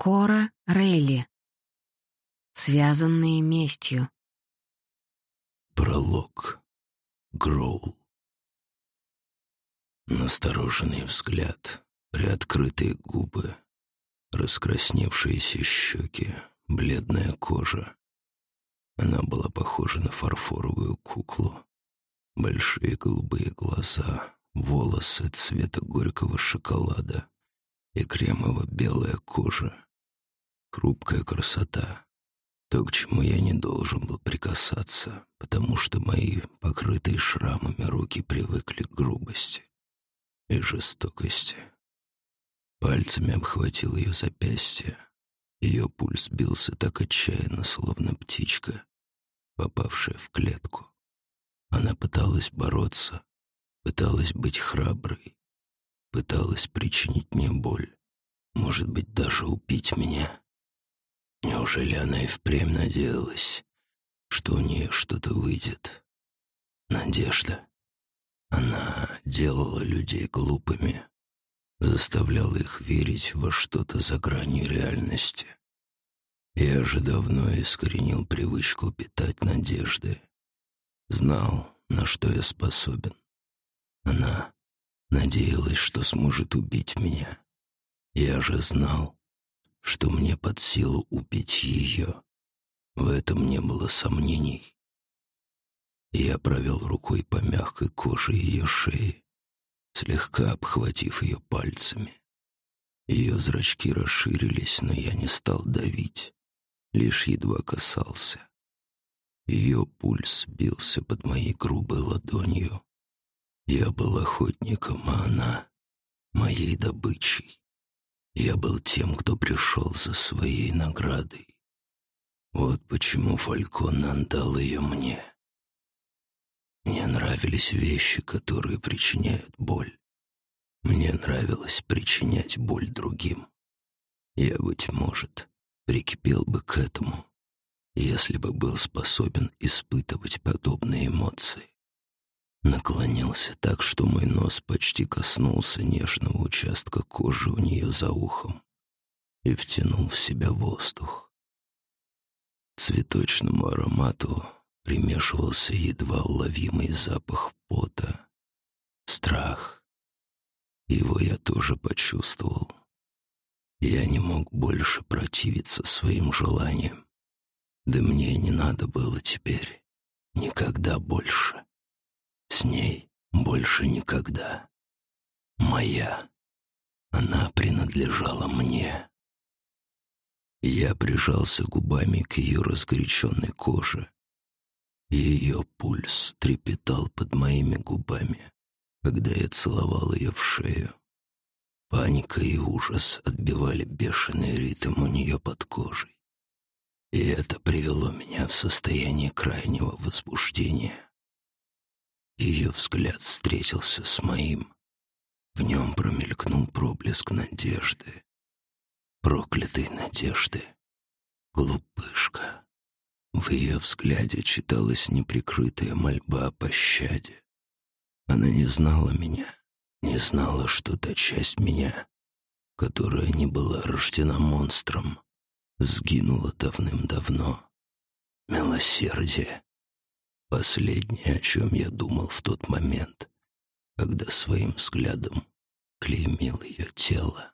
Кора Рейли. Связанные местью. Пролог. Гроул. Настороженный взгляд, приоткрытые губы, раскрасневшиеся щеки, бледная кожа. Она была похожа на фарфоровую куклу. Большие голубые глаза, волосы цвета горького шоколада и кремово-белая кожа. Хрупкая красота. То, к чему я не должен был прикасаться, потому что мои покрытые шрамами руки привыкли к грубости и жестокости. Пальцами обхватил ее запястье. Ее пульс бился так отчаянно, словно птичка, попавшая в клетку. Она пыталась бороться, пыталась быть храброй, пыталась причинить мне боль, может быть, даже убить меня. Неужели она и впрямь надеялась, что у нее что-то выйдет? Надежда. Она делала людей глупыми, заставляла их верить во что-то за гранью реальности. Я же давно искоренил привычку питать надежды. Знал, на что я способен. Она надеялась, что сможет убить меня. Я же знал, что мне под силу убить ее. В этом не было сомнений. Я провел рукой по мягкой коже ее шеи, слегка обхватив ее пальцами. Ее зрачки расширились, но я не стал давить, лишь едва касался. Ее пульс бился под моей грубой ладонью. Я был охотником, а она — моей добычей. Я был тем, кто пришел за своей наградой. Вот почему Фалькон отдал ее мне. Мне нравились вещи, которые причиняют боль. Мне нравилось причинять боль другим. Я, быть может, прикипел бы к этому, если бы был способен испытывать подобные эмоции. Наклонился так, что мой нос почти коснулся нежного участка кожи у нее за ухом и втянул в себя воздух. Цветочному аромату примешивался едва уловимый запах пота, страх. Его я тоже почувствовал. Я не мог больше противиться своим желаниям. Да мне не надо было теперь. Никогда больше. Больше никогда. Моя. Она принадлежала мне. Я прижался губами к ее разгоряченной коже. Ее пульс трепетал под моими губами, когда я целовал ее в шею. Паника и ужас отбивали бешеный ритм у нее под кожей. И это привело меня в состояние крайнего возбуждения. Ее взгляд встретился с моим. В нем промелькнул проблеск надежды. Проклятой надежды. Глупышка. В ее взгляде читалась неприкрытая мольба о пощаде. Она не знала меня, не знала, что та часть меня, которая не была рождена монстром, сгинула давным-давно. Милосердие Последнее, о чем я думал в тот момент, когда своим взглядом клеймил ее тело.